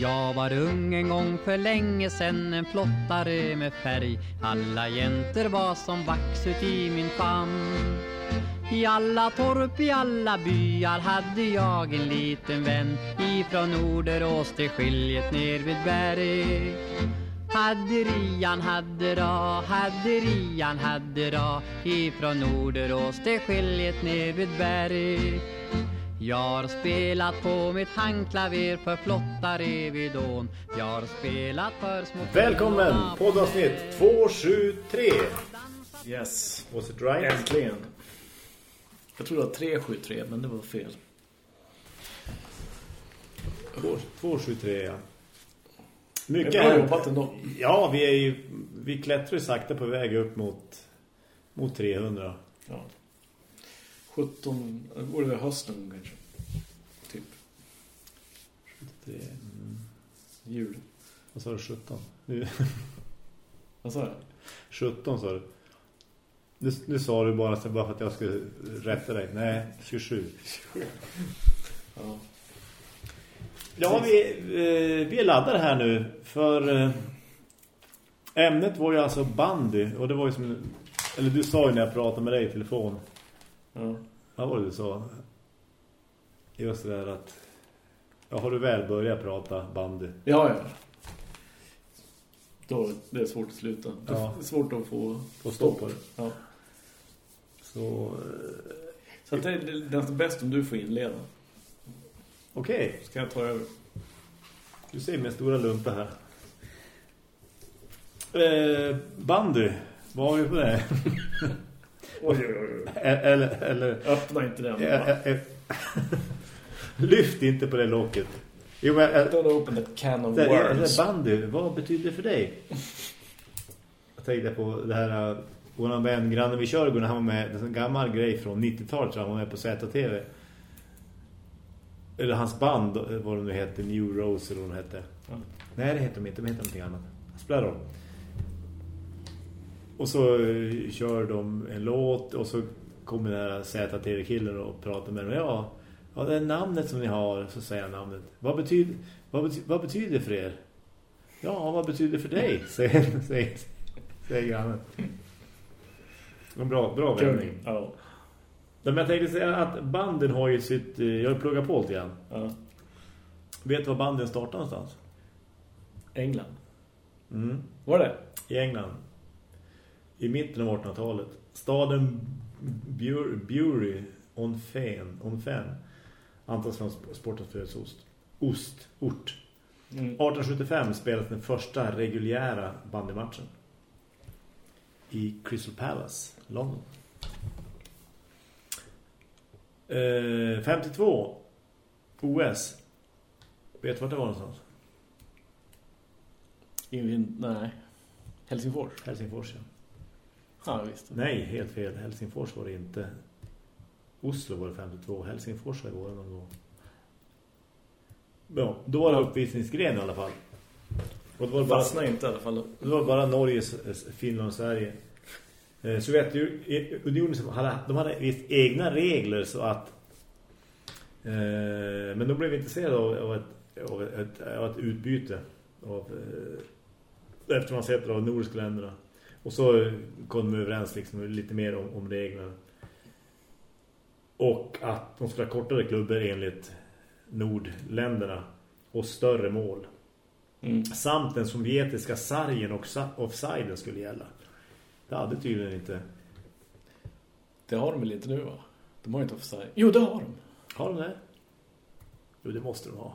Jag var ung en gång för länge sen en flottare med färg. Alla jäntor var som vax ut i min famn. I alla torp, i alla byar hade jag en liten vän. Ifrån Norderås till skiljet ner vid berg hade Rian, hade ra, hade Rian, hade ra Ifrån Norderås till skiljet ner vid berg jag har spelat på mitt handklaver för flottare vid ån Jag har spelat för små Välkommen, poddavsnitt 273 Yes, Was it right? äntligen. Jag trodde det var 373, men det var fel. 273 ja. Det Mycket bra jobbat ändå. Ja, vi är ju vi klättrar ju sakta på väg upp mot mot 300. Ja. 17, det går över hösten kanske. Typ, Det, mm, jul. vad sa du 17? Nu, Vad sa jag? 17 sa du. Nu, nu sa du bara, bara för att jag skulle rätta dig. Nej, 27. Ja. Ja, vi, eh, vi är laddade här nu för eh, ämnet var ju alltså bandy och det var ju som eller du sa ju när jag pratade med dig i telefon. Ja. Vad var det du sa? Just det där att ja, har du väl börjat prata bandy? Ja, ja. Då det är svårt att sluta. Det är svårt att få, Få stopp på det. Ja. Så eh, Så det, är bäst om du får inleda. Okej, Ska jag ta över? du ser min stora lumpa här. Eh, bandy, vad har vi på det? Oj, oj, oj. eller, eller Öppna inte den. Eh, eh, eh, Lyft inte på det locket. Jo, men, eh, Don't open that can of worms. bandy, vad betyder det för dig? Jag tänkte på det här uh, vår vän grannen vid Körgården, han var med en gammal grej från 90-talet tror jag, han var med på ZTV. Eller hans band, eh, vad de nu heter, New Rose eller vad de hette. Ja. Nej, det heter de inte, de heter någonting annat. Spelar roll. Och så eh, kör de en låt och så kommer den här ZTV-killen och pratar med dem. Ja, ja, det är namnet som ni har, så säger han namnet. Vad betyder, vad betyder, vad betyder det för er? Ja, vad betyder det för dig? Säger, säger, säger grannen. En bra, bra vändning. Ja. Men jag tänkte säga att banden har ju sitt... eh, Jag har pluggat på lite grann. ja. Vet du var banden startar någonstans? England. Mm. Var det? I England. I mitten av 1800-talet. Staden Bury, Bury on Fen, on Fen antas från sportens födelseost. Ost, ort. Mm. 1875 spelades den första reguljära bandymatchen. I Crystal Palace, London. Eh, 52 OS. Vet du vart det var någonstans? Invin... Nej. Helsingfors. Helsingfors, ja. Ja, visst. Nej, helt fel. Helsingfors var det inte. Oslo var det 52. Helsingfors var det någon gång. Ja, då var det uppvisningsgren i alla fall. Och det var bara, Fastna inte i alla fall. det var bara Norge, Finland och Sverige. Eh, Sovjetunionen som hade, de hade visst egna regler så att eh, men de blev intresserade av, av, ett, av, ett, av ett utbyte av, eh, efter man sett av nordiska länderna. Och så kom de överens liksom lite mer om, om reglerna. Och att de skulle ha kortare klubbar enligt nordländerna och större mål. Mm. Samt den sovjetiska sargen och offsiden skulle gälla. Det hade tydligen inte. Det har de väl inte nu va? De har inte offside. Jo, det har de. Har de det? Jo, det måste de ha.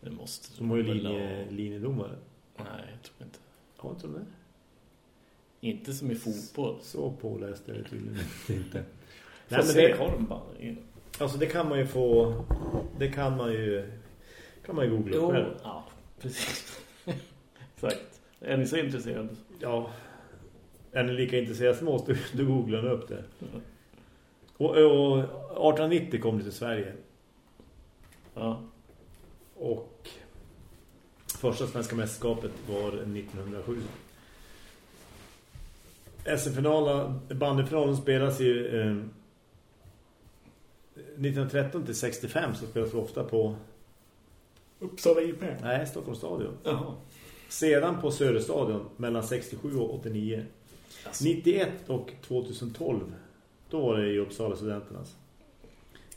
Det måste De har ju linje, ha. linjedomare. Nej, jag tror inte. Har inte de det? Inte som i fotboll. Så påläst är det tydligen inte. Nej, men det har de bara. alltså det kan man ju få... Det kan man ju... Kan man ju googla Jo, själv. ja, precis. Exakt. Är ni så intresserade? Ja. Är ni lika intresserade som oss, du, du googlar nu upp det. Och, och 1890 kom det till Sverige. Ja. Och första svenska mästerskapet var 1907. SM-finalen, bandyfinalen spelas ju eh, 1913 till 65 så spelas det ofta på Uppsala IP. nej, Stockholms stadion. Jaha. Sedan på Söderstadion mellan 67 och 89. Alltså, 91 och 2012 då var det i Uppsala studenternas.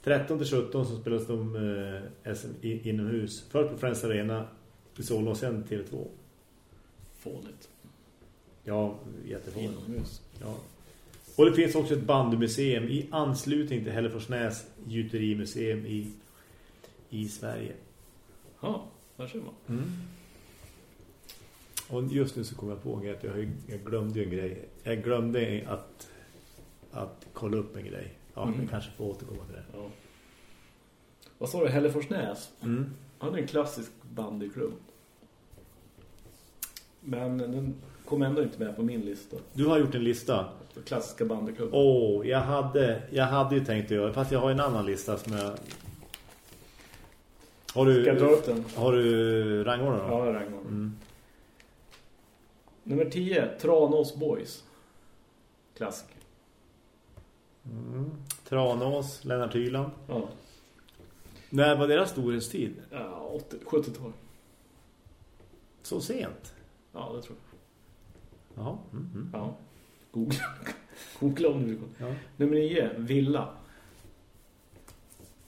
13 till 17 så spelades de eh, SM inomhus. Först på Friends Arena i Solna och sen TV2. fånigt. Ja, jättefånigt. Inomhus. Ja. Och det finns också ett bandymuseum i anslutning till Hälleforsnäs gjuterimuseum i, i Sverige. Ja, där ser man. Och just nu så kommer jag på att jag, jag glömde en grej. Jag glömde att, att kolla upp en grej. Ja, Mm. vi kanske får återkomma till det. Ja. Vad sa du? Hälleforsnäs? Mm. Han är en klassisk bandyklubb. Men den kom ändå inte med på min lista. Du har gjort en lista. Klassiska bandyklubb. Åh, jag hade, jag hade ju tänkt att göra, fast jag har en annan lista som jag... Har du, Ska jag dra upp den? har du rangordning då? Ja, Ragnar. Mm. Nummer 10, Tranås Boys. Klassiker. Mm. Tranås, Lennart Hyland. Ja, När var deras storhetstid? ja 80 70-tal. Så sent? Ja, det tror jag. Jaha. Mm, mm. Ja. Googla. Googla om du vill. Ja. Nummer 9, Villa.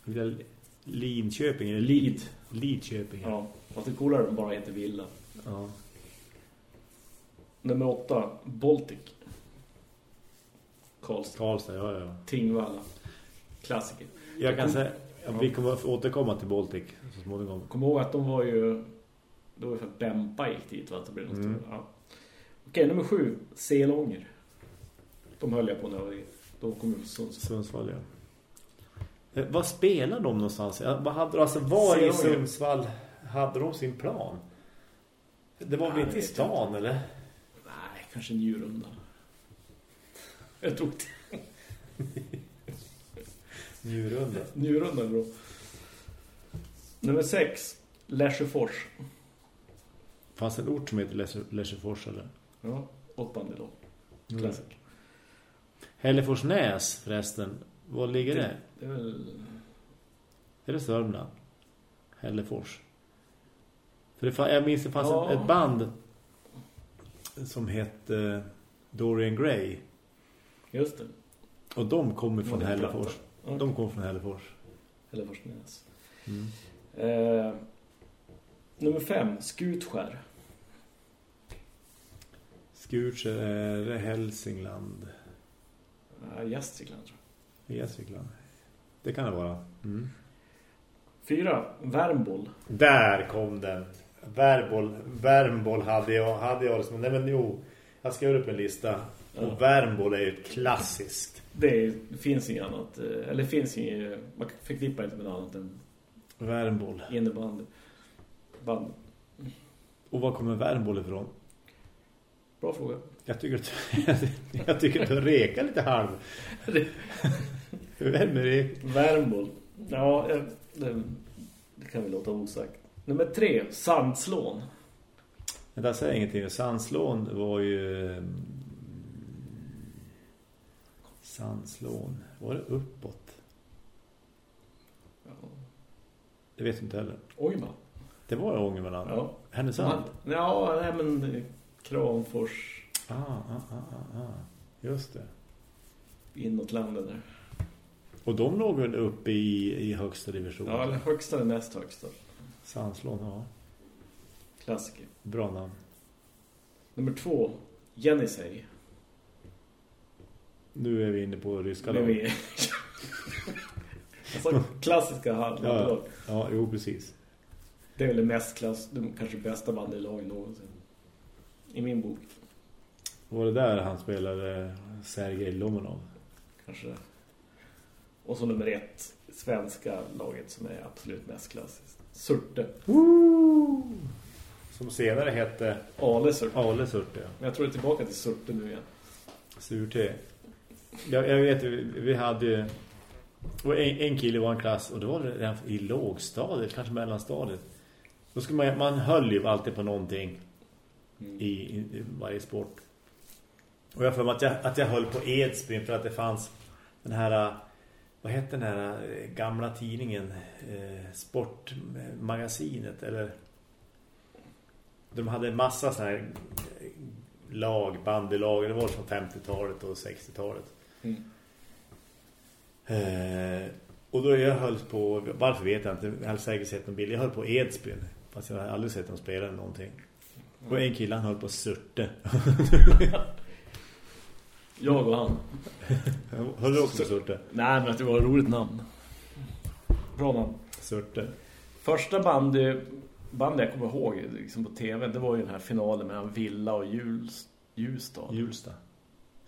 Lilla Linköping, eller Lid. Lidköping. Ja, fast det coolare bara heter Villa. Ja. Nummer 8, Baltic. Karlstad. Karlstad, ja, ja. Tingvalla. Klassiker. Jag kan säga, ja, vi kommer att återkomma till Baltic så småningom. Kom ihåg att de var ju... Det var ju för att Bempa gick dit, va? Att det blev något Mm. Ja. Okej, nummer 7, Selånger. De höll jag på när i... Då kom jag Sundsvall. Sundsvall, ja. Eh, Vad spelar de någonstans? Vad hade, alltså, var i Selånger. Sundsvall hade de sin plan? Det var väl inte i stan, eller? Kanske Njurunda. Jag tror inte... Njurunda. Njurunda är bra. Nummer 6, Lesjöfors. Fanns en ort som heter Lesjö- Lesjöfors, eller? Ja, åttbandelag. Mm. Klassiker. Hälleforsnäs, förresten. Var ligger det? Det är väl... Är det Sörmland? Hällefors. För det, jag minns det fanns Ja. ett, ett band som hette Dorian Gray. Just det. Och de kommer från Hällefors. Ja. De kommer från Hällefors. Hälleforsnäs. Mm. Eh, nummer 5, Skutskär. Skutskär är Hälsingland. Ja, Gästrikland tror jag. Gästrikland. Det kan det vara. Mm. 4, Värmboll. Där kom den. Värmboll, Värmboll hade jag, hade jag liksom, nej men jo, jag ska göra upp en lista. Ja. Och Värmboll är ju ett klassiskt. Det, finns inget annat. eh, Eller det finns inget... Man förknippar inte med något annat än Värmboll. innebandy. Band. Och var kommer Värmboll ifrån? Bra fråga. Jag tycker att, jag tycker att du rekar lite halv. Det? Värmboll. Ja, det, det kan vi låta osagt. Nummer 3, Sandslån. Men där säger ingenting. Sandslån var ju... Sandslån. Var det uppåt? Ja. Det vet jag inte heller. Ångermanland. Det var Ångermanland. Ja. Härnösand. Ja, nej men Kramfors Ah, ah, ah, ah, ah. Just det. inåt landet där. Och de låg väl uppe i, i högsta division? Ja, eller högsta eller näst högsta. Sandslån, ja. Klassiker. Bra namn. Nummer 2, Jenisej. Nu är vi inne på ryska lag. vi... alltså klassiska Ja, halvlag. ja, jo precis. Det är väl det mest klass, det kanske bästa bandylaget någonsin. I min bok, Var det där han spelade Sergej Lomonov? kanske. Och så nummer ett, svenska laget som är absolut mest klassiskt. Surte. Som senare hette Ale Surte. Ale Surte. Men jag tror det är tillbaka till Surte nu igen. Surte. Jag, jag vet, vi, hade ju... En, en kille var en klass och då var det redan i lågstadiet, kanske mellanstadiet. Då skulle man, man höll ju alltid på någonting Mm. i, i, i varje sport. Och jag för att jag, att jag höll på Edsbyn för att det fanns den här, vad hette den här eh, gamla tidningen, eh, Sportmagasinet, eller de hade massa sådana här lag, bandylag, det var från 50-talet och 60-talet. Mm. Eh, och då jag höll på, varför vet jag inte, jag har säkert sett någon bild, jag höll på Edsbyn, fast jag har aldrig sett dem spela någonting. Och en kille han höll på Surte. jag och han. Höll du också Surte? Nej, men att det var ett roligt namn. Bra namn. Surte. Första bandy, bandy jag kommer ihåg liksom på tv, det var ju den här finalen mellan Villa och Juls, Ljusdal. Julsta.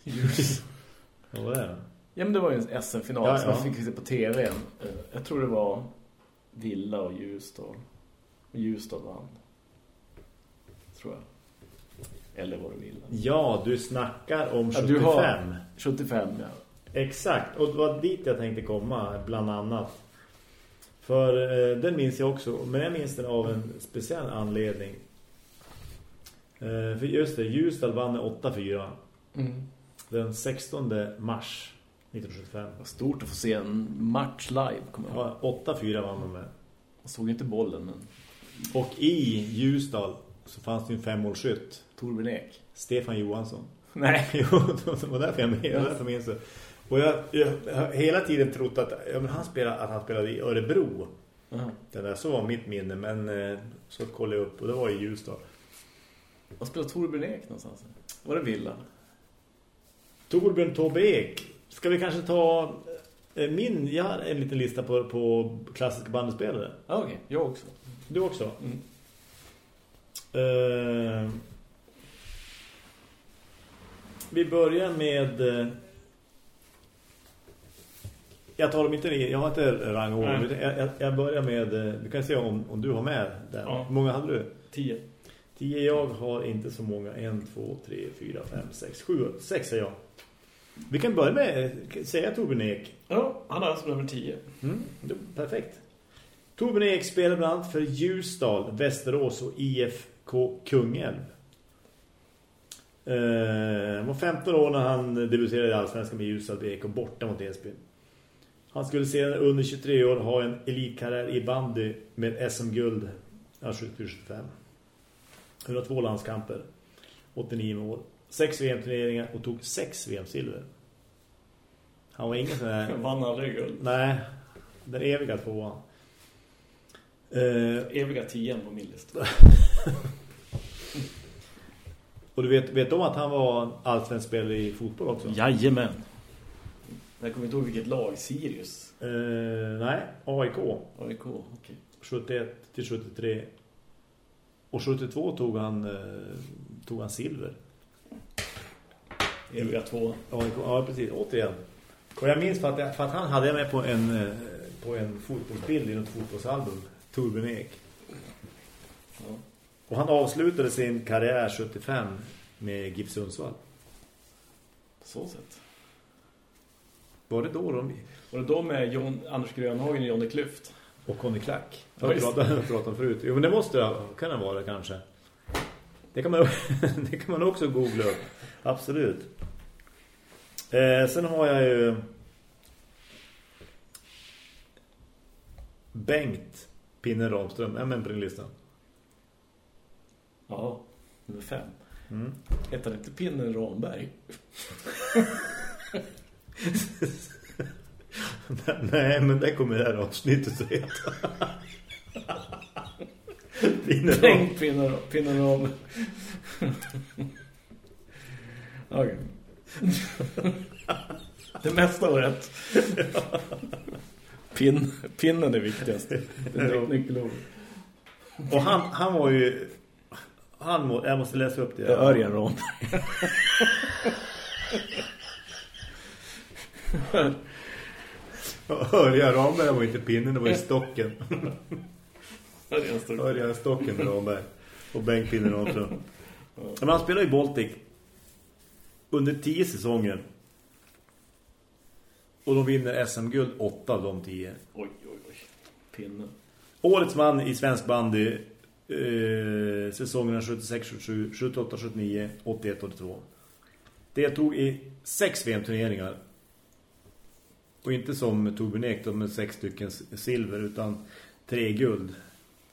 Ljus. Vad var det då? Ja, men det var ju en SM-final ja, som ja. jag fick se på tv. Jag tror det var Villa och Ljusdal. Och Ljusdal vann. Tror jag. Eller var det Villa? Ja, du snackar om 75. Ja, du har 75, ja. Exakt, och det var dit jag tänkte komma, bland annat. För eh, den minns jag också, men jag minns den av en speciell anledning. Eh, för just det, Ljusdal vann 8-4. Mm. Den 16 mars 1975. Vad stort att få se en match live, kommer jag Ja, 8-4 vann de med. Jag såg inte bollen, men... Och i Ljusdal så fanns det en femmålskytt. Torbjörn Ek. Stefan Johansson. Nej. Jo, det var därför jag, minns, därför minns det. Och jag, jag, har hela tiden trott att, ja, men han spelade, att han spelade i Örebro. -huh. Det där, så var mitt minne, men eh, så kollade jag upp och det var i Ljusdal. Vad spelade Torbjörn Ek någonstans? Var det Villa? Torbjörn Tobbe Ek. Ska vi kanske ta eh, min, jag har en liten lista på, på klassiska bandespelare. Ja, okej. Okay. Jag också. Du också? Mm. Uh, vi börjar med... Uh, jag tar dem inte jag har inte rangordning. Jag, jag, jag, börjar med, uh, du kan se om, om du har med den. Ja. Hur många hade du? Tio. Tio jag har inte så många. En, två, tre, fyra, fem, sex, sju. Sex är jag. Vi kan börja med, säga Torbjörn Ek. Ja, han är alltså nummer tio. Mm, perfekt. Torbjörn Ek spelar bland annat för Ljusdal, Västerås och IFK Kungälv. Eh, han var 15 år när han debuterade i Allsvenskan med Ljusdal BK borta mot Esbyn. Han skulle sedan under 23 år ha en elitkarriär i bandy med SM-guld 75. 102 landskamper, 89 mål, 6 VM-turneringar och tog 6 VM-silver. Han var ingen sån där... Vann aldrig guld. Nej, den eviga tvåan. Uh, eviga tian på min lista. och du vet, vet de att han var allsvensk spelare i fotboll också? Jajamän. Jag kommer inte ihåg vilket lag, Sirius. Uh, nej, AIK. AIK, okej. Okay. 71 till 73. Och 72 tog han, uh, tog han silver. Eviga två. AIK, ja, precis. Återigen. Och jag minns för att, för att han hade med på en, på en fotbollsbild i något fotbollsalbum. Torbjörn Ek. Ja. Och han avslutade sin karriär 75 med GIF Sundsvall. Så sätt. Var det då de... Var det då med John, Anders Grönhagen och Johnny Klyft? Och Conny Klack. Jag har pratat, pratat om förut. Jo, men det måste det kunna vara kanske. Det kan man, det kan man också googla upp. Absolut. Eh, sen har jag ju Bengt Pinne Ramström. Är med på din lista? Ja, nummer fem. Mm. Heter inte Pinnen Ramberg? Nej, men det kommer det här avsnittet att heta. Pinnen Bengt Pinnen, Pinnen Ramberg. Okej. Det mesta var rätt. Pin, pinnen är viktigast. Det är nyckelord. Och han, han var ju... Han må, jag måste läsa upp det. Ja, Örjan Rom. Örjan Ramberg var inte pinnen, det var ju stocken. Örjan stocken. Örjan stocken Ramberg. Och Bengt pinnen också. Men han spelar i Baltic under tio säsonger. Och de vinner SM-guld åtta av de tio. Oj, oj, oj. Pinne. Årets man i svensk bandy eh, säsongerna 76, 77, 78, 79, 81, 82. deltog i sex VM-turneringar. Och inte som Torbjörn Ek med sex stycken silver utan tre guld.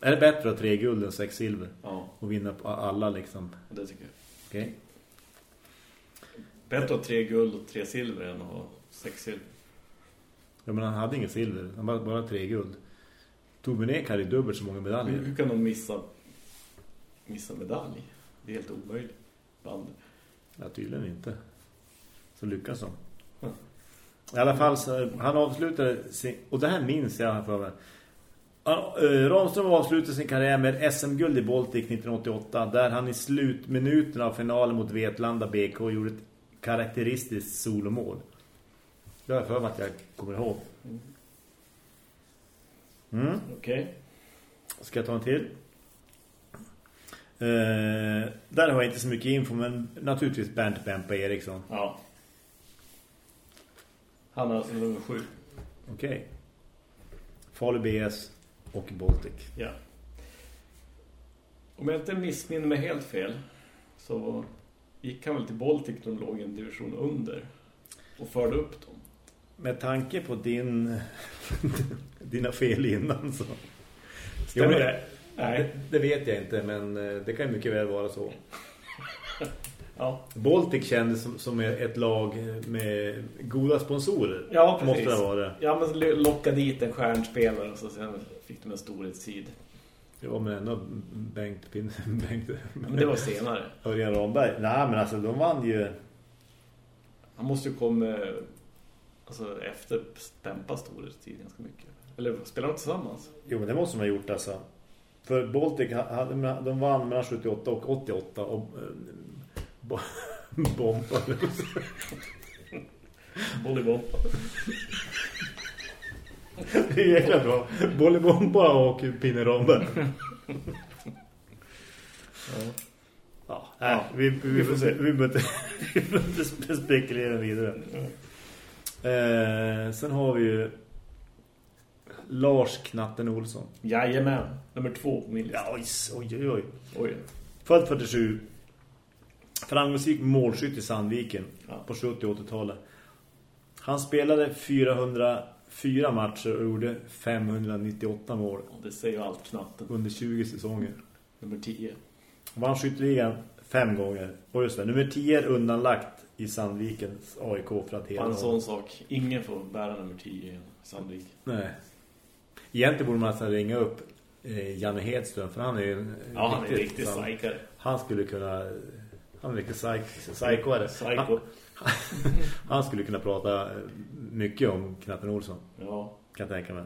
Är det bättre att ha tre guld än sex silver? Ja. Och vinna på alla liksom? Det tycker jag. Okej. Okay. Bättre att ha tre guld och tre silver än att ha sex silver. Ja, men han hade ingen silver. Han hade bara tre guld. Torbjörn Ek hade dubbelt så många medaljer. Hur, hur kan de missa, missa medalj? Det är helt omöjligt. Band. Ja, tydligen inte. Så lyckas de. Mm. I alla fall så han avslutade sin, och det här minns jag för mig. Eh, Ramström avslutade sin karriär med SM-guld i Baltic 1988 där han i slutminuten av finalen mot Vetlanda BK gjorde ett karaktäristiskt solomål. Det har jag för mig att jag kommer ihåg. Mm. Okej. Okay. Ska jag ta en till? Eh, där har jag inte så mycket info men naturligtvis Bernt Bempa Eriksson. Ja. Han är alltså nummer sju. Okej. Okay. Falu BS och Baltic. Ja. Om jag inte missminner mig helt fel så gick han väl till Baltic när de låg i en division under och förde upp dem. Med tanke på din dina fel innan så. Stämmer jo, det? Nej. Det, vet jag inte men eh, det kan mycket väl vara så. Ja. Baltic kändes som, som ett lag med goda sponsorer. Ja, precis. Måste det vara. Ja, men locka dit en stjärnspelare och så sen fick de en storhetstid. Ja, men ändå Bengt... Bengt men det var senare. Örjan Ramberg. Nej, men alltså de vann ju... Han måste ju komma alltså, efter Stempa storhetstid ganska mycket. Eller spelar de tillsammans? Jo, men det måste de ha gjort alltså. För Baltic, de vann mellan 78 och 88 och eh, bomba. Bolibomba. Det är jäkla bra. Bolibomba och Pinne Romberg. Ja. Ja, ja, vi, vi, vi får se. Vi behöver inte spekulera vidare. Eh, sen har vi ju Lars Knatten Olsson. Jajamän, nummer två på min lista. Ja, oj, oj, oj. oj. Född 47. Framgångsrik målskytt i Sandviken ja. på 70- 80-talet. Han spelade 404 matcher och gjorde 598 mål. Och det säger allt Knatten. Under 20 säsonger. Nummer 10. Vann skytteligan fem gånger. Och just det, nummer 10 är undanlagt i Sandvikens AIK för att hela... En sån sak. Ingen får bära nummer 10 i Sandvik. Nej. Egentligen borde man alltså ringa upp eh, Janne Hedström för han är ju ja, han är riktigt psykare. Han skulle kunna han är riktigt psykoare. Psyko. Han, han skulle kunna prata mycket om Knappen Olsson. Ja. Kan jag tänka mig.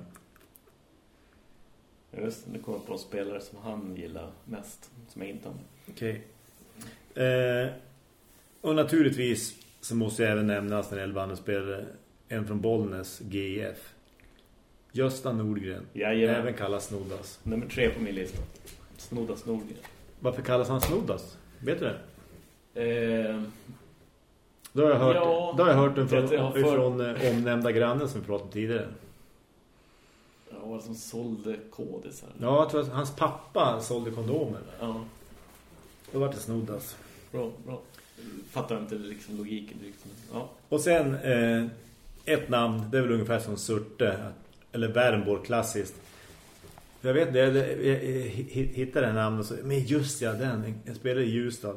Just nu kommer på spelare som han gillar mest, som jag inte har. Okej. Okay. Eh, och naturligtvis så måste jag även nämna när det gäller spelare en från Bollnäs, GIF. Gösta Nordgren. Jajamän. Även kallas Snoddas. Nummer tre på min lista. Snoddas Nordgren. Varför kallas han Snoddas? Vet du det? Eh... Då har jag hört, ja, då har jag hört den från, för... från eh, omnämnda grannen som vi pratade om tidigare. Ja, var det som sålde kodisar? Ja, jag tror att hans pappa sålde kondomer. Ja. Då var det Snoddas. Bra, bra. Fattar inte liksom logiken. Liksom. Ja. Och sen eh, ett namn, det är väl ungefär som Surte eller Värmborg klassiskt. Jag vet inte, jag, jag, jag hittade en namn och så, men just ja, den, en spelare i Ljusdal.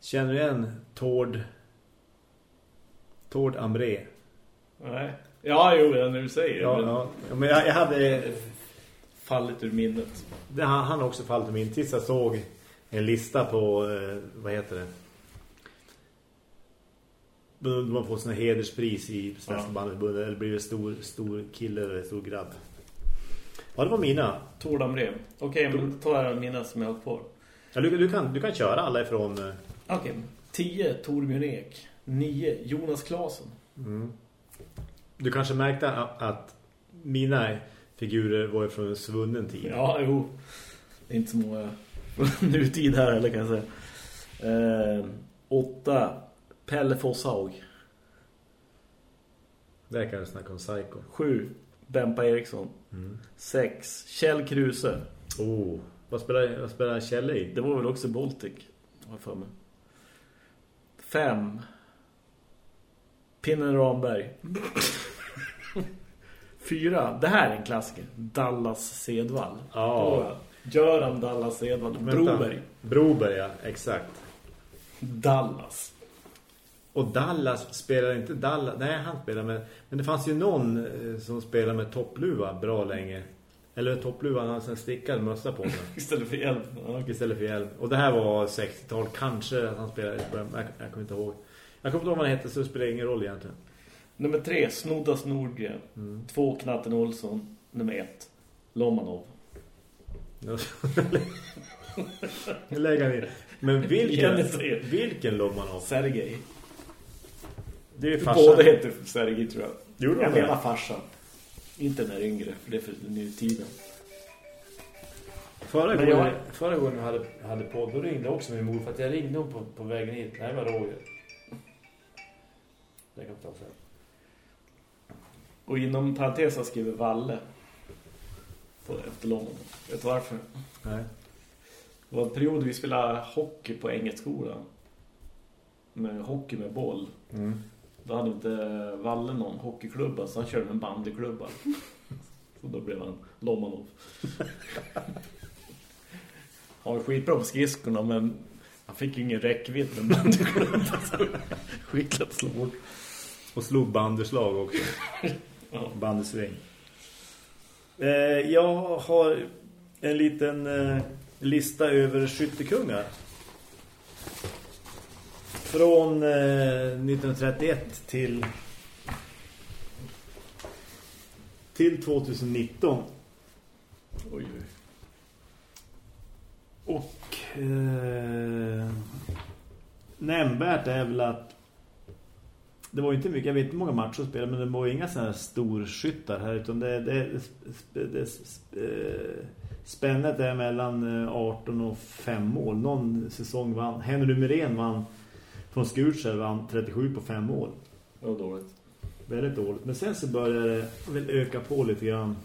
Känner du igen Tord Tord Amré? Nej. Ja, jo, när du säger ja, men... ja, men jag, jag hade fallit ur minnet. Det, han, han också fallit ur minnet tills jag såg en lista på, eh, vad heter det? de har fått såna hederspris i Svenska ja. eller blivit stor, stor kille eller stor grabb. Ja, det var mina. Tordamrev. Okej, okay, men ta här mina som jag har kvar. Ja, du, du, kan, du kan köra alla ifrån... Eh, Okej. Okay. 10 Torbjörn Ek. 9 Jonas Klasen. Mm. Du kanske märkte att, att mina figurer var från en svunnen tid. Ja, jo. Det är inte så många nutid här eller kan jag säga. Eh, 8 Pelle Fosshaug. Där kan du snacka om Psycho. 7. Bempa Eriksson. 6. Mm. Kjell Kruse. Oh, vad spelar, vad spelar Kjell i? Det var väl också Baltic, har för mig. 5. Pinnen Ramberg. Fyra. Det här är en klassiker. Dallas Sedvall. Ja. Göran Dallas Sedvall. Broberg. Broberg, ja. Exakt. Dallas. Och Dallas spelar inte Dallas. Nej, han spelar med... Men det fanns ju någon eh, som spelade med toppluva bra länge. Eller toppluvan han sen stickad mössa på sig. Istället för hjälm. Ja. Istället för hjälm. Och det här var 60-tal. Kanske att han spelade. Jag, jag, jag kommer inte ihåg. Jag kommer inte ihåg vad han hette så det spelar ingen roll egentligen. Nummer tre, Snoddas Nordgren. Mm. Två, Knatten Olsson. Nummer ett, Lomanov. Lägga ner. Men vilken, vilken Lomanov? Sergej. Det är farsan. Båda heter Sergej tror jag. Gjorde jag menar farsan. Inte när yngre, för det är för tiden. Förra gången, jag... förra gången jag hade, hade podd, då ringde också min mor för att jag ringde hon på, på vägen hit. Här var Roger. Det kan jag ta sen. Och inom parentes har skrivit Valle på efterlången. Vet du varför? Nej. Det var en period vi spelade hockey på Engelskolan. Med hockey med boll. Mm. Då hade inte Valle någon hockeyklubba så han körde med en bandyklubba. så då blev han Lomanov. han var skitbra på skridskorna men han fick ju ingen räckvidd med bandyklubba. Skitlätt slå bort. Och slog bandyslag också. ja. Bandysväng. Eh, jag har en liten eh, lista över skyttekungar. Från eh, 1931 till till 2019. Oj, oj. Och eh, nämnvärt är väl att det var inte mycket, jag vet inte många matcher spelade men det var inga sådana här storskyttar här utan det, det, det, det eh, spännet är mellan 18 eh, och 5 mål. Någon säsong vann, Henry Myrén vann från Skutskär vann 37 på 5 mål. Det var dåligt. Väldigt dåligt. Men sen så började det väl öka på lite grann.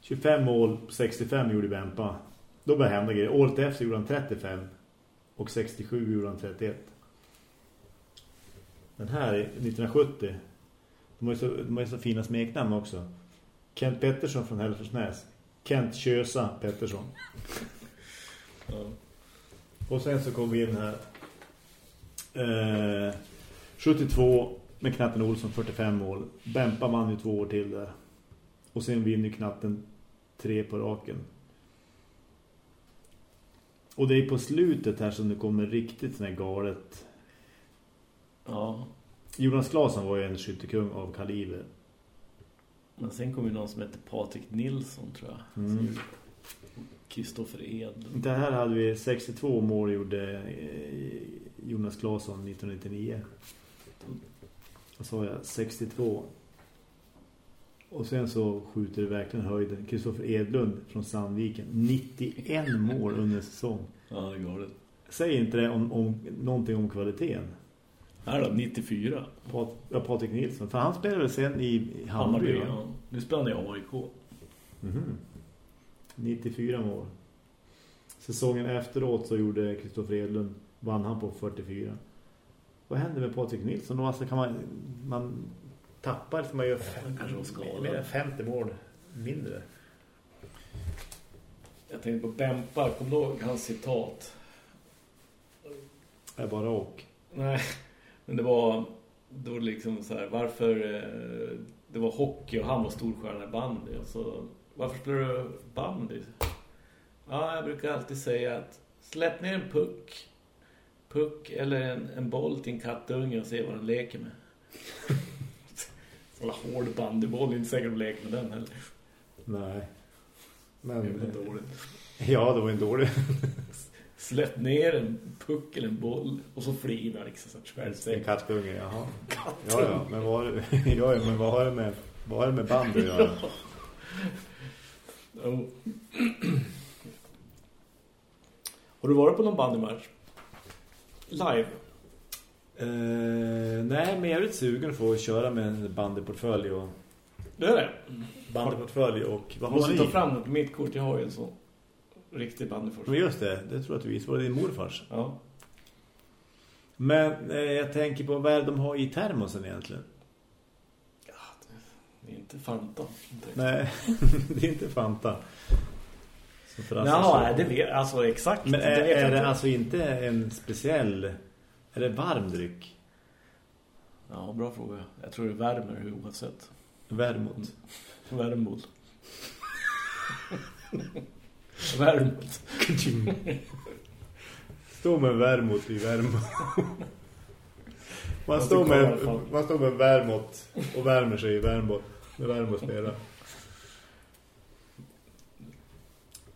25 mål, 65 gjorde Bempa. Då började hända grejer. Året efter gjorde han 35 och 67 gjorde han 31. Den här 1970 de har ju så, de har ju så fina smeknamn också. Kent Pettersson från Hälleforsnäs. Kent Kösa Pettersson. ja. Och sen så kom vi in här. Eh, 72 med Knatten Olsson 45 mål. Bempa vann ju två år till där. Och sen vinner Knatten tre på raken. Och det är på slutet här som det kommer riktigt sån här galet Ja. Jonas Klasen var ju en skyttekung av kaliber. Men sen kom ju någon som hette Patrik Nilsson tror jag. Mm. Kristoffer Ed. Det här hade vi 62 mål gjorde eh, Jonas Klasen 1999. Vad sa jag? 62. Och sen så skjuter det verkligen höjden. Kristoffer Edlund från Sandviken. 91 mål under säsong. Ja, det går det. Säg inte det om, om någonting om kvaliteten. Här då, 94. Pat, ja, Patrik Nilsson. För han spelade väl sen i Hammarby? Hammarby ja. Nu spelar han i AIK. Mm -hmm. 94 mål. Säsongen efteråt så gjorde Kristoffer Edlund, vann han på 44. Vad hände med Patrik Nilsson? Då alltså kan man, man tappar som man gör mer än 50 mål mindre. Jag tänkte på Bempar, kom ihåg hans citat? Är bara och. Nej, men det var då liksom så här, varför eh, det var hockey och han var storstjärna i bandy. Och så, varför spelar du bandy? Ja, jag brukar alltid säga att släpp ner en puck, puck eller en, en boll till en kattunge och se vad den leker med. Sådana hård bandyboll, inte säkert att leka med den heller. Nej. Men, det var dåligt. Ja, det var en dålig släppt ner en puck eller en boll och så flyger liksom så tvärsäkert. En kattunge, jaha. Kattunge. Ja, ja, men vad, ja, men vad har det med, vad har det med band att göra? oh. Har du varit på någon bandymatch? Live? Uh, nej, men jag är lite sugen för att köra med en bandyportfölj och... Det är det? Bandyportfölj och... Vad har Måste ta fram mitt kort, jag har ju en sån riktig bandyfors. Men just det, det tror jag att du visste. Var det din morfars? Ja. Men eh, jag tänker på vad de har i termosen egentligen. Ja, det är inte Fanta. Nej, det är inte Fanta. Ja, det vet alltså exakt. Men är det, är det alltså inte en speciell är det varm dryck? Ja, bra fråga. Jag tror det värmer oavsett. Värmot. Värmot. Värmot. Stå med värmot i värmot. Man står med, man står med värmot och värmer sig i värmot. Med värmot spelar.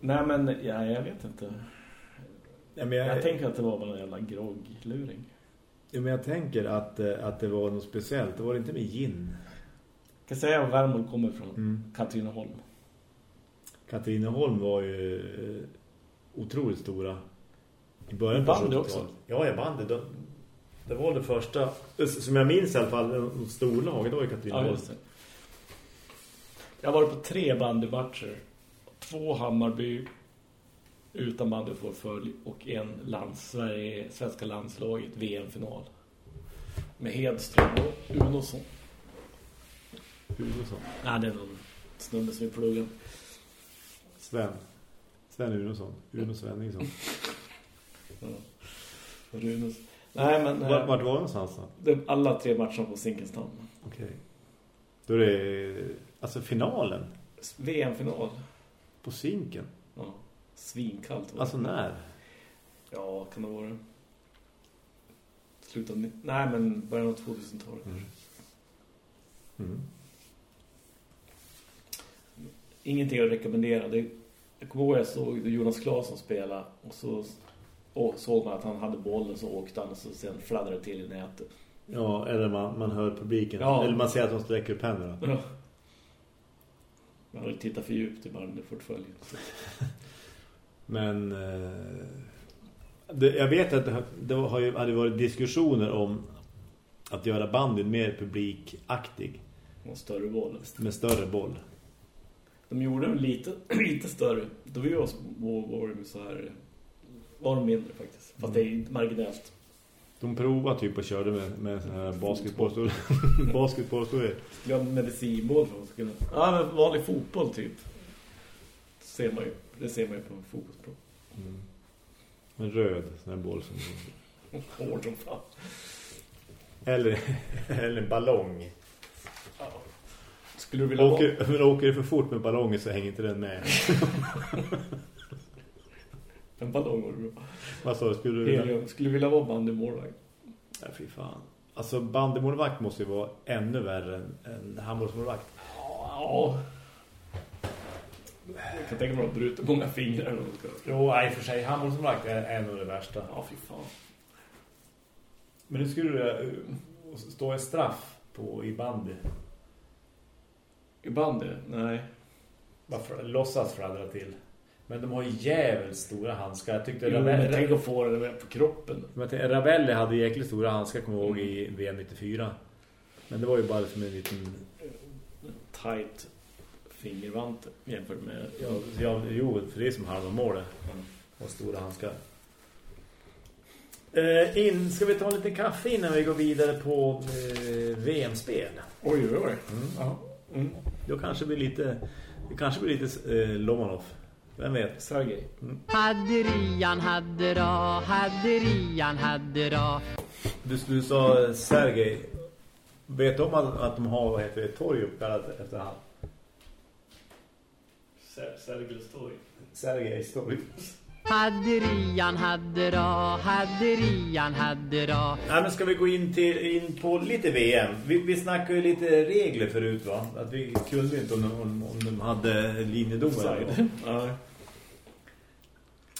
Nej men, ja, jag vet inte. Ja, men jag, jag tänker att det var bara en jävla groggluring. Ja, men jag tänker att, eh, att det var något speciellt. Det var inte med gin. Jag kan säga var Värmland kommer ifrån. Mm. Katrineholm. Katrineholm var ju eh, otroligt stora. I början på bandy också? Ja, jag bandy. Det, det var det första, som jag minns i alla fall, en storlag. Det var ju Katrineholm. Ja, jag var på tre bandymatcher. Två Hammarby utan bandyportfölj och en lands, Sverige, svenska landslaget VM-final. Med Hedström och Unosson. Unosson? Nej, det är någon snubbe som är pluggen. Sven. Sven Unosson. Uno Svenningsson. Runos. Nej, men... Vart, vart var det någonstans då? Alla tre matcherna på Zinkensdamm. Okej. Okay. Då är det... Alltså finalen? VM-final. På Zinken? Ja. Svinkallt. Alltså när? Ja, kan det vara Slutet Nej, men början av 2000-talet. Mm. Mm. Ingenting att rekommendera. Det, jag kommer ihåg jag såg Jonas Claesson spela och så och såg man att han hade bollen så åkte han och så sen fladdrade till i nätet. Ja, eller man, man hör publiken. Ja. Eller man ser att de sträcker upp händerna. Ja. Man har tittat för djupt i bandyportföljen. Men eh, det, jag vet att det, det har ju, hade varit diskussioner om att göra bandyn mer publikaktig. Och större boll. Med större boll. De gjorde den lite, lite större. Då var ju var de så här var de mindre faktiskt. Fast mm. det är marginellt. De provade typ och körde med, med sån här basketbollstol. basketbollstol. Ja, medicinboll. Ja, men vanlig fotboll typ. Ser man ju. Det ser man ju på en fotbollsplan. Mm. En röd sån här boll som... Hård som fan. Eller, eller en ballong. Ja. Skulle du vilja åker, Men åker det för fort med ballongen så hänger inte den med. en ballong var det bra. Vad sa du? Skulle du vilja... Skulle du vilja vara bandymålvakt? Ja, fy fan. Alltså bandymålvakt måste ju vara ännu värre än, än handbollsmålvakt. Ja. Jag kan tänka mig att bryta många fingrar. Jo, i och för sig. Handbollsmålvakt är, är nog det värsta. Ja, fy fan. Men nu skulle du uh, stå en straff på i bandy. I bandy? Nej. Varför låtsas fladdra till? Men de har ju jävligt stora handskar. Jag tyckte jo, Ravelli... tänk att få det på kroppen. Men Ravelli hade jäkligt stora handskar, kommer jag ihåg, i VM 94. Men det var ju bara som en liten... Tight fingervante jämfört med... Ja, ja jo, för det är som halva målet. Mm. Och stora handskar. Eh, in, ska vi ta lite kaffe innan vi går vidare på eh, VM-spel? Oj, oj, oj. Mm. Mm. Då kanske blir lite... Det kanske blir lite eh, Lomanov. Vem vet? Sergej. Mm. Hadderian, haddera, hadderian, haddera. Du, du sa Sergej. Vet du om att, att de har vad heter det, torg uppkallat efter han? Sergels torg. Sergejs torg. Hadderian, haddera, hadderian, haddera. Nej, men ska vi gå in, till, in på lite VM? Vi, vi snackade ju lite regler förut va? Att vi kunde inte om, om, om de hade linjedomare. Ja.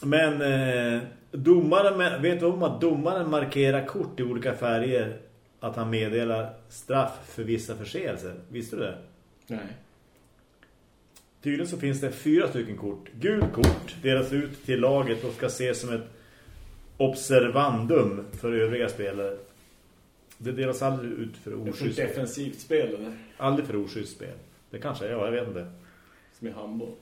Men eh, domaren, vet du om att domaren markerar kort i olika färger att han meddelar straff för vissa förseelser? Visste du det? Nej. Tydligen så finns det fyra stycken kort. Gult kort delas ut till laget och ska ses som ett observandum för övriga spelare. Det delas aldrig ut för oskyddsspel. För defensivt spel eller? Aldrig för oskyddsspel. Det kanske är, ja, jag vet inte. Som i handboll.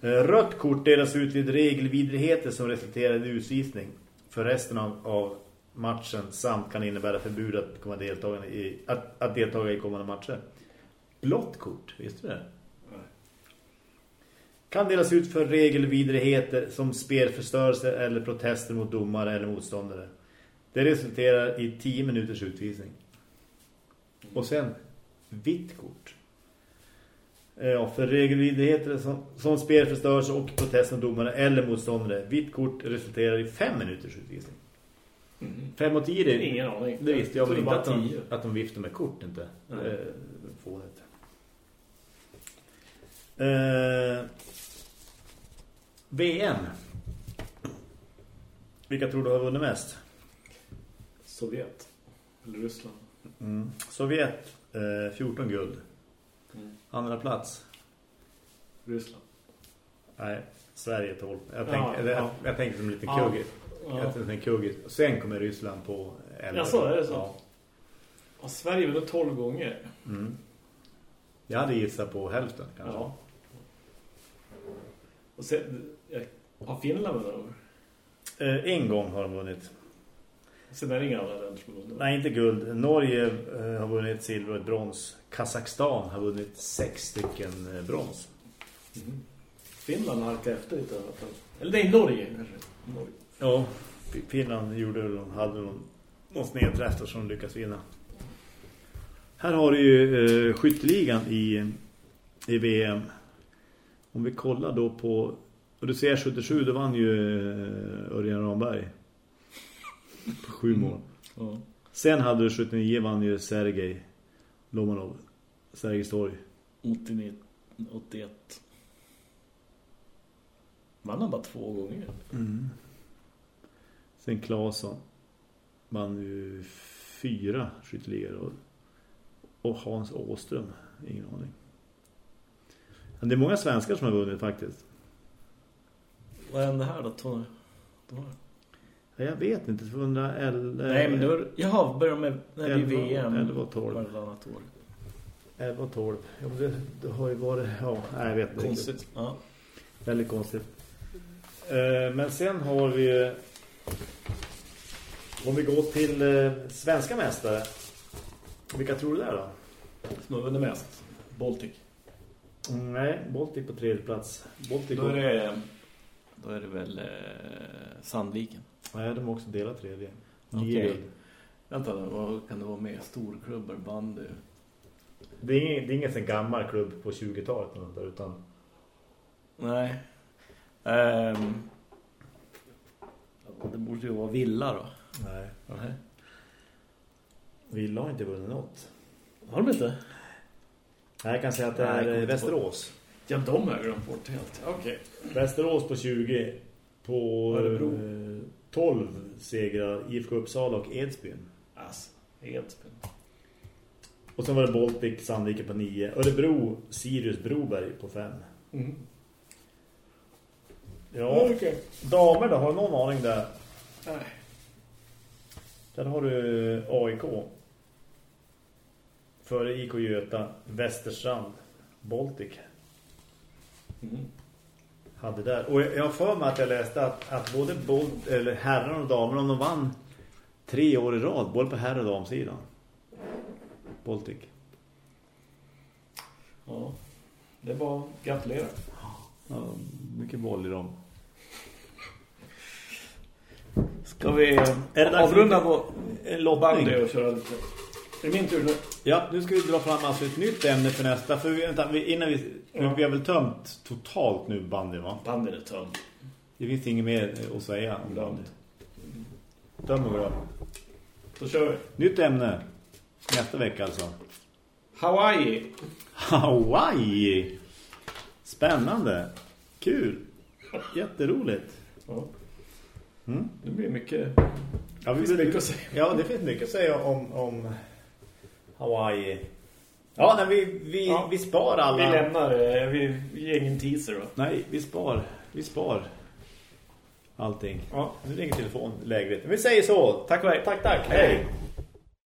Eh, rött kort delas ut vid regelvidrigheter som resulterar i utvisning för resten av, av matchen samt kan innebära förbud att, komma deltaga i, att, att deltaga i kommande matcher. Blått kort, visste du det? Kan delas ut för regelvidrigheter som spelförstörelse eller protester mot domare eller motståndare. Det resulterar i 10 minuters utvisning. Och sen vitt kort. Ja, för regelvidrigheter som, som spelförstörelse och protester mot domare eller motståndare. Vitt kort resulterar i 5 minuters utvisning. Mm. Fem och tio, det, Ingen aning. Det visste jag, jag inte att de, att de viftar med kort inte. Eh, fånet. Eh, VM. Vilka tror du har vunnit mest? Sovjet. Eller Ryssland. Mm. Sovjet, eh, 14 guld. Mm. Andra plats. Ryssland. Nej, Sverige 12. Jag, tänk, ja, jag, ja. jag tänkte som en liten ja. kugg. Ja. En kugg. Sen kommer Ryssland på 11. Ja, så är det så. Ja. Ja, Sverige var 12 gånger. Mm. Jag hade gissat på hälften kanske. Ja. Och sen, har Finland vunnit eh, En gång har de vunnit. Sen är det inga andra länder som vunnit. Nej, inte guld. Norge eh, har vunnit silver och ett brons. Kazakstan har vunnit sex stycken eh, brons. Mm. Finland halkar efter lite. Eller nej, Norge kanske. Norge. Ja, Finland gjorde de hade någon, någon snedträff som de lyckas vinna. Här har du ju eh, skytteligan i, i VM. Om vi kollar då på... Och du ser 77, då vann ju eh, Örjan Ramberg. På sju mål. Mm. Ja. Sen hade du 79, vann ju Sergej Lomanov. Sergej Storg. 89, 81. Vann han bara två gånger? Mm. Sen Claesson vann ju fyra skytteligor och, och Hans Åström, ingen aning. Men det är många svenskar som har vunnit faktiskt. Vad hände här då, Tony? Ja, jag vet inte, 211... Nej, men då... Jaha, börjar med när är VM. 11 och 12. Varannat år. 11 och 12. Ja, men det, det har ju varit... Ja, nej, jag vet inte. Konstigt. Ja. Väldigt konstigt. Uh, men sen har vi... Om vi går till uh, svenska mästare. Vilka tror du det är då? Har vunnit mest? Baltic. Mm, nej, Baltic på tredje plats. Baltic då, är det, då är det väl eh, Sandviken. Nej, de har också delat tredje. Okej. Okay. Vänta, vad kan det vara med? Storklubbar, bandy? Det är ingen, det är ingen sån gammal klubb på 20-talet utan... Nej. Um, det borde ju vara Villa då. Nej. Nej. Villa har inte vunnit något. Har de inte? Nej, jag kan säga att det är Nej, Västerås. Ja, de har jag glömt bort helt. Okej. Västerås på 20. På Örebro. 12 eh, segrar IFK Uppsala och Edsbyn. Alltså, Edsbyn. Och sen var det Baltic, Sandviken på 9. Örebro, Sirius, Broberg på 5. Mm. Ja, okay. damer då, har du någon aning där? Nej. Där har du AIK. Före IK Göta, Västerstrand, Baltic. Mm. Hade där. Och jag har för mig att jag läste att, att både bold, eller herrarna och damerna, de vann tre år i rad, både på herr- och damsidan. Baltic. Ja, det var gratulerar. Ja, mycket boll i dem. Ska vi avrunda på bandy och köra lite? Det är min tur nu. Ja, nu ska vi dra fram alltså ett nytt ämne för nästa. För vi, vänta, vi, innan vi, ja. vi har väl tömt totalt nu bandy va? Bandy är tömt. Det finns inget mer att säga om bandy. Tömmer vi då. Då kör vi. Nytt ämne. Nästa vecka alltså. Hawaii. Hawaii. Spännande. Kul. Jätteroligt. Ja. Mm. Det blir mycket... Ja, det finns mycket att säga. Ja, det finns mycket att säga om, om Hawaii. Ja, nej, vi, vi, ja. vi spar alla. Vi lämnar det. Vi, vi ger ingen teaser då. Nej, vi spar. Vi spar allting. Ja. Nu ringer telefon lägret. Vi säger så. Tack, tack, tack. Hej. Hej.